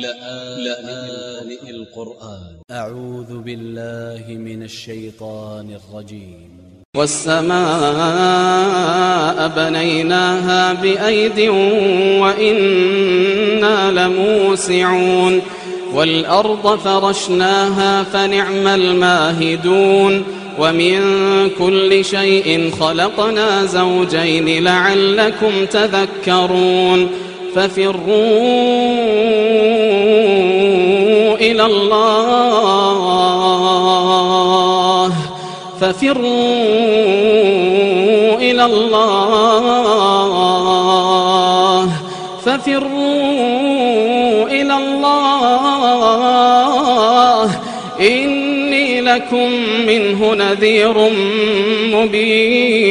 لآن القرآن. أ ع و ذ ب ا ل ل ه من ا ل ش ي ط ا ن ا ل ج ي م والسماء بنيناها بأيد وإنا لموسعون. والأرض فرشناها فنعم الماهدون. ومن كل شيء خلقنا زوجين لعلكم تذكرون. ففروا إلى الله. ففروا إلى الله. ففروا إلى الله. إني لكم منه نذير مبين.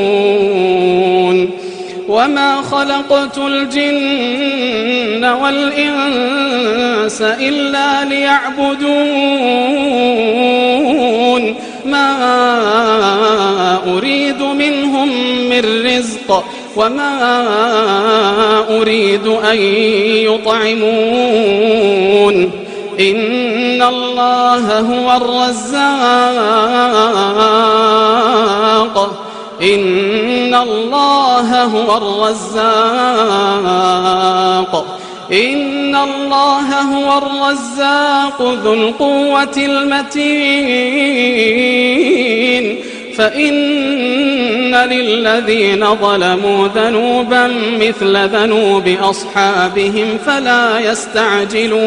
وما خلقت الجن والإنس إلا ليعبدون ما أريد منهم من رزق وما أريد أن يطعمون إن الله هو الرزاق الله هو الرزاق. إن الله هو الرزاق ذو القوة المتين. فإن للذين ظلموا ذنوبا مثل ذنوب أصحابهم فلا يستعجلون.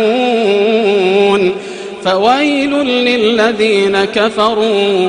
فويل للذين كفروا.